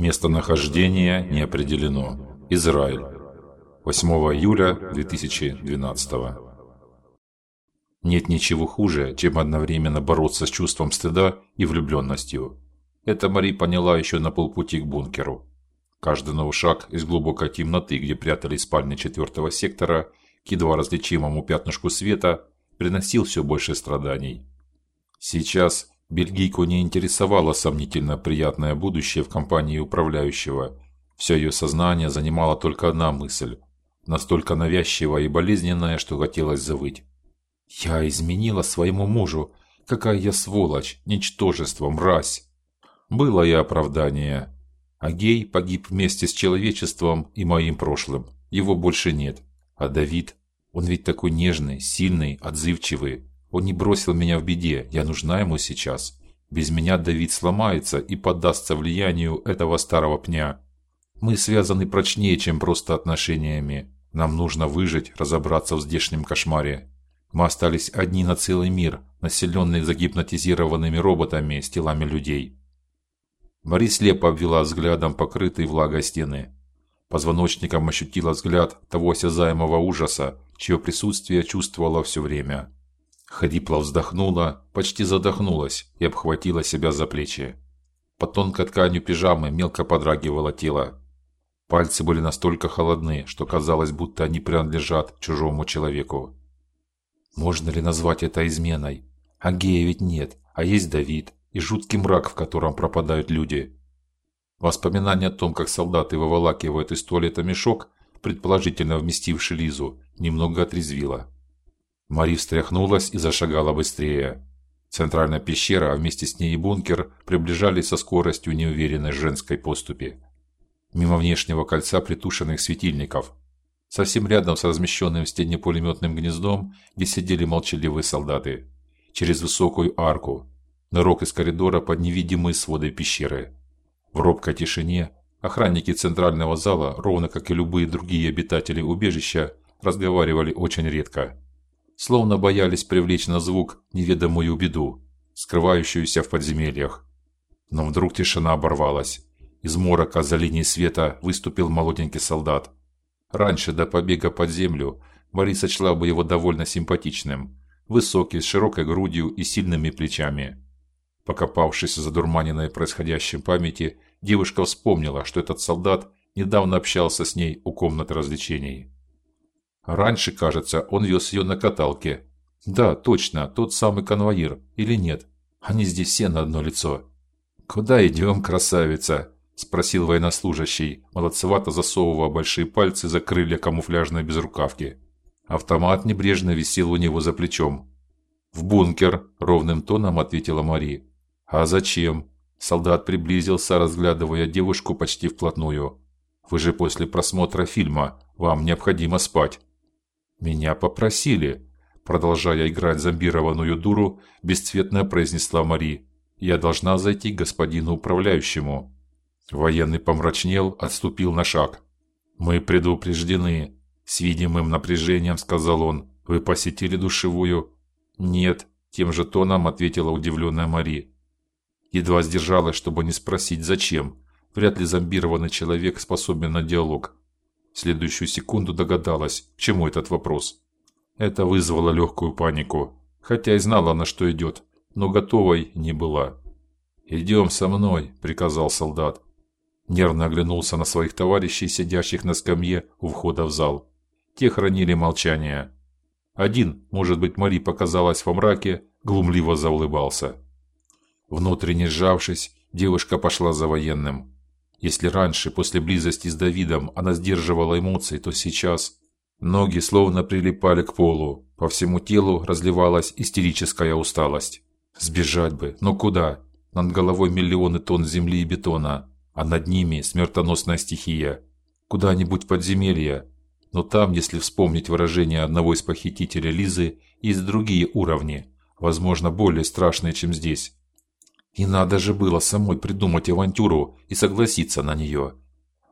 Местонахождение не определено. Израиль. 8 июля 2012 Нет ничего хуже, чем одновременно бороться с чувством стыда и влюбленностью. Это Мари поняла еще на полпути к бункеру. Каждый новый шаг из глубокой темноты, где прятались спальни четвертого сектора, к едва различимому пятнышку света, приносил все больше страданий. Сейчас бельгийку не интересовало сомнительно приятное будущее в компании управляющего. Все ее сознание занимала только одна мысль, настолько навязчивая и болезненная, что хотелось завыть. Я изменила своему мужу. Какая я сволочь, ничтожество, мразь. Было и оправдание. Агей погиб вместе с человечеством и моим прошлым. Его больше нет. А Давид, он ведь такой нежный, сильный, отзывчивый. Он не бросил меня в беде. Я нужна ему сейчас. Без меня Давид сломается и поддастся влиянию этого старого пня. Мы связаны прочнее, чем просто отношениями. Нам нужно выжить, разобраться в здешнем кошмаре. Мы остались одни на целый мир, населенный загипнотизированными роботами с телами людей. Мари слепо обвела взглядом покрытые влагой стены. Позвоночником ощутила взгляд того осязаемого ужаса, чье присутствие чувствовала все время. Хрипло вздохнула, почти задохнулась и обхватила себя за плечи. Под тонкой тканью пижамы мелко подрагивало тело. Пальцы были настолько холодны, что казалось, будто они принадлежат чужому человеку. Можно ли назвать это изменой? Агея ведь нет, а есть Давид и жуткий мрак, в котором пропадают люди. Воспоминание о том, как солдаты выволакивают из туалета мешок, предположительно вместивший Лизу, немного отрезвило. Мари встряхнулась и зашагала быстрее. Центральная пещера, а вместе с ней и бункер приближались со скоростью неуверенной женской поступи. Мимо внешнего кольца притушенных светильников, совсем рядом с размещенным в стене пулеметным гнездом, где сидели молчаливые солдаты, через высокую арку, нырок из коридора под невидимые своды пещеры. В робкой тишине охранники центрального зала, ровно как и любые другие обитатели убежища, разговаривали очень редко, словно боялись привлечь на звук неведомую беду, скрывающуюся в подземельях. Но вдруг тишина оборвалась. Из морока за линией света выступил молоденький солдат. Раньше до побега под землю Мари сочла бы его довольно симпатичным, высокий, с широкой грудью и сильными плечами. Покопавшись за дурманенной происходящим памяти, девушка вспомнила, что этот солдат недавно общался с ней у комнаты развлечений. Раньше, кажется, он вез ее на каталке. Да, точно, тот самый конвоир или нет? Они здесь все на одно лицо. Куда идем, красавица? спросил военнослужащий, молодцевато засовывая большие пальцы за крылья камуфляжной безрукавки. Автомат небрежно висел у него за плечом. В бункер, ровным тоном ответила Мари. А зачем? Солдат приблизился, разглядывая девушку почти вплотную. Вы же после просмотра фильма, вам необходимо спать. Меня попросили, продолжая играть зомбированную дуру, бесцветно произнесла Мари. Я должна зайти к господину управляющему. Военный помрачнел, отступил на шаг. Мы предупреждены, с видимым напряжением сказал он. Вы посетили душевую? Нет, тем же тоном ответила удивленная Мари едва сдержалась, чтобы не спросить зачем. Вряд ли зомбированный человек способен на диалог. В следующую секунду догадалась, к чему этот вопрос. Это вызвало легкую панику, хотя и знала, на что идет, но готовой не была. «Идем со мной», – приказал солдат. Нервно оглянулся на своих товарищей, сидящих на скамье у входа в зал. Те хранили молчание. Один, может быть, Мари показалась во мраке, глумливо заулыбался. Внутренне сжавшись, девушка пошла за военным. Если раньше, после близости с Давидом, она сдерживала эмоции, то сейчас ноги словно прилипали к полу, по всему телу разливалась истерическая усталость. Сбежать бы, но куда? Над головой миллионы тонн земли и бетона, а над ними смертоносная стихия. Куда-нибудь в подземелье. Но там, если вспомнить выражение одного из похитителей Лизы, есть другие уровни, возможно, более страшные, чем здесь. И надо же было самой придумать авантюру и согласиться на нее.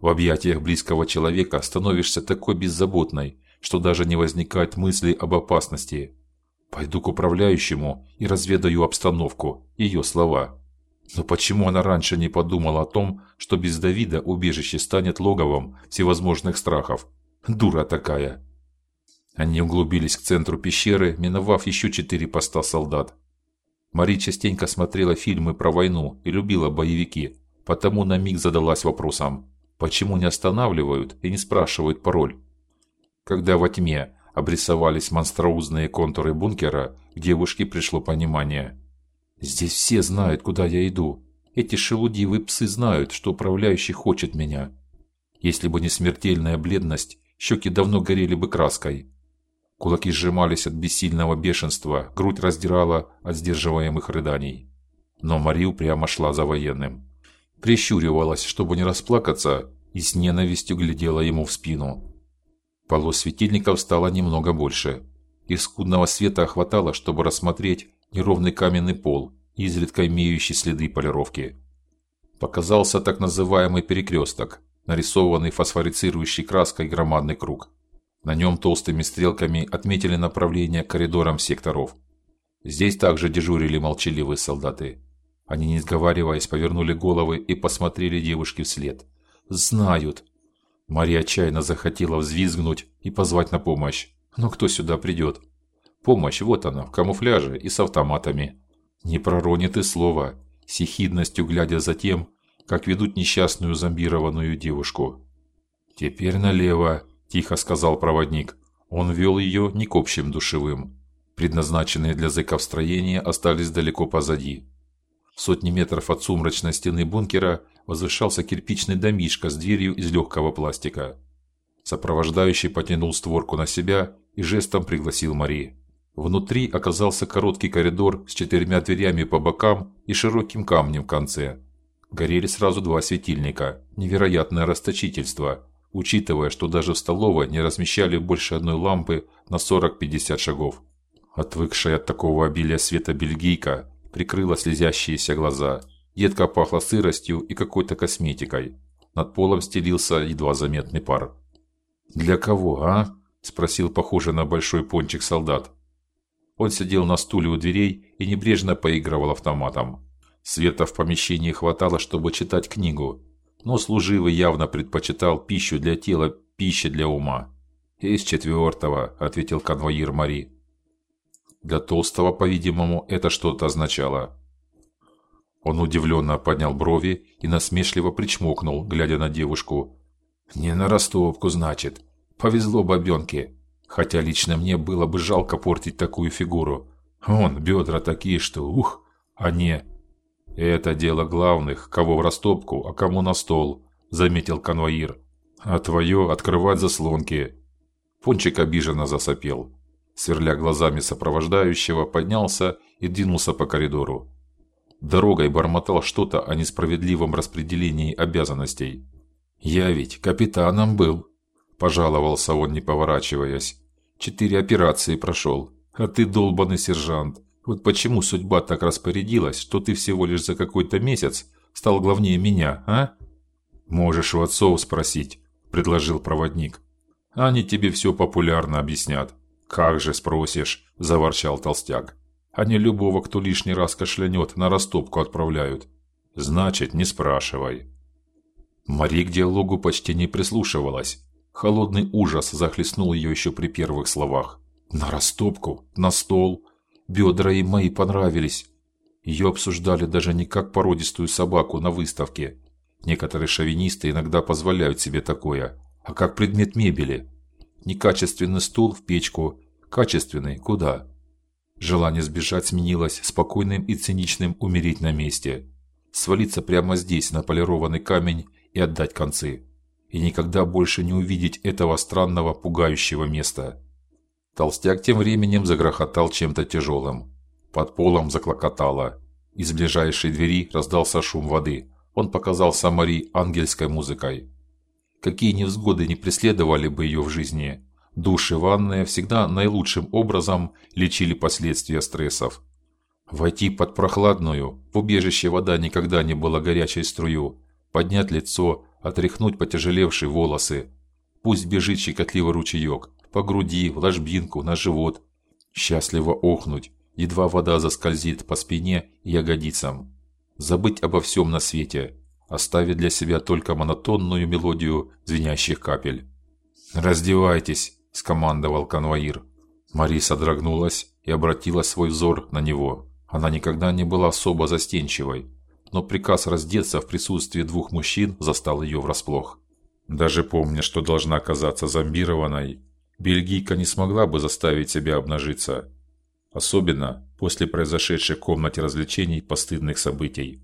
В объятиях близкого человека становишься такой беззаботной, что даже не возникает мысли об опасности. Пойду к управляющему и разведаю обстановку, ее слова. Но почему она раньше не подумала о том, что без Давида убежище станет логовом всевозможных страхов? Дура такая. Они углубились к центру пещеры, миновав еще четыре поста солдат. Мари частенько смотрела фильмы про войну и любила боевики, потому на миг задалась вопросом: почему не останавливают и не спрашивают пароль? Когда во тьме обрисовались монструозные контуры бункера, к девушке пришло понимание. Здесь все знают, куда я иду. Эти шелудивые псы знают, что управляющий хочет меня. Если бы не смертельная бледность, щеки давно горели бы краской. Кулаки сжимались от бессильного бешенства, грудь раздирала от сдерживаемых рыданий. Но Мария прямо шла за военным. Прищуривалась, чтобы не расплакаться, и с ненавистью глядела ему в спину. Полос светильников стало немного больше. Их скудного света хватало, чтобы рассмотреть неровный каменный пол, изредка имеющий следы полировки. Показался так называемый перекресток, нарисованный фосфорицирующей краской громадный круг. На нем толстыми стрелками отметили направление к коридорам секторов. Здесь также дежурили молчаливые солдаты. Они, не сговариваясь, повернули головы и посмотрели девушке вслед. Знают. Мария отчаянно захотела взвизгнуть и позвать на помощь. Но кто сюда придет? Помощь вот она, в камуфляже и с автоматами. Не проронит и слова, с ехидностью глядя за тем, как ведут несчастную зомбированную девушку. Теперь налево, тихо сказал проводник. Он вел ее не к общим душевым. Предназначенные для зэков строения остались далеко позади. В сотни метров от сумрачной стены бункера возвышался кирпичный домишко с дверью из легкого пластика. Сопровождающий потянул створку на себя и жестом пригласил Мари. Внутри оказался короткий коридор с четырьмя дверями по бокам и широким камнем в конце. Горели сразу два светильника. Невероятное расточительство, учитывая, что даже в столовой не размещали больше одной лампы на 40-50 шагов. Отвыкшая от такого обилия света бельгийка прикрыла слезящиеся глаза. Едко пахло сыростью и какой-то косметикой. Над полом стелился едва заметный пар. Для кого, а? спросил похожий на большой пончик солдат. Он сидел на стуле у дверей и небрежно поигрывал автоматом. Света в помещении хватало, чтобы читать книгу, но служивый явно предпочитал пищу для тела, пищу для ума. «Из четвертого», – ответил конвоир Мари. Для толстого, по-видимому, это что-то означало. Он удивленно поднял брови и насмешливо причмокнул, глядя на девушку. Не на растопку, значит. Повезло бабенке. Хотя лично мне было бы жалко портить такую фигуру. Он бедра такие, что ух, а не это дело главных, кого в растопку, а кому на стол, заметил конвоир. А твое открывать заслонки. Пончик обиженно засопел сверля глазами сопровождающего, поднялся и двинулся по коридору. Дорогой бормотал что-то о несправедливом распределении обязанностей. Я ведь капитаном был, пожаловался он, не поворачиваясь. Четыре операции прошел, а ты долбаный сержант. Вот почему судьба так распорядилась, что ты всего лишь за какой-то месяц стал главнее меня, а? Можешь у отцов спросить, предложил проводник. Они тебе все популярно объяснят. Как же спросишь, заворчал толстяк. Они любого, кто лишний раз кашлянет, на растопку отправляют. Значит, не спрашивай. Мари к диалогу почти не прислушивалась. Холодный ужас захлестнул ее еще при первых словах. На растопку, на стол. Бедра им мои понравились. Ее обсуждали даже не как породистую собаку на выставке. Некоторые шовинисты иногда позволяют себе такое, а как предмет мебели. Некачественный стул в печку, качественный куда? Желание сбежать сменилось спокойным и циничным умереть на месте, свалиться прямо здесь на полированный камень и отдать концы, и никогда больше не увидеть этого странного, пугающего места. Толстяк тем временем загрохотал чем-то тяжелым. Под полом заклокотало. Из ближайшей двери раздался шум воды. Он показался Мари ангельской музыкой. Какие невзгоды не преследовали бы ее в жизни, душ и ванная всегда наилучшим образом лечили последствия стрессов. Войти под прохладную, в убежище вода никогда не была горячей струю, поднять лицо, отряхнуть потяжелевшие волосы. Пусть бежит щекотливый ручеек по груди, в ложбинку, на живот. Счастливо охнуть, едва вода заскользит по спине и ягодицам. забыть обо всем на свете, оставить для себя только монотонную мелодию звенящих капель. "Раздевайтесь", скомандовал конвоир. Мари содрогнулась и обратила свой взор на него. Она никогда не была особо застенчивой, но приказ раздеться в присутствии двух мужчин застал ее врасплох. Даже помня, что должна оказаться зомбированной, бельгийка не смогла бы заставить себя обнажиться, особенно после произошедших в комнате развлечений постыдных событий.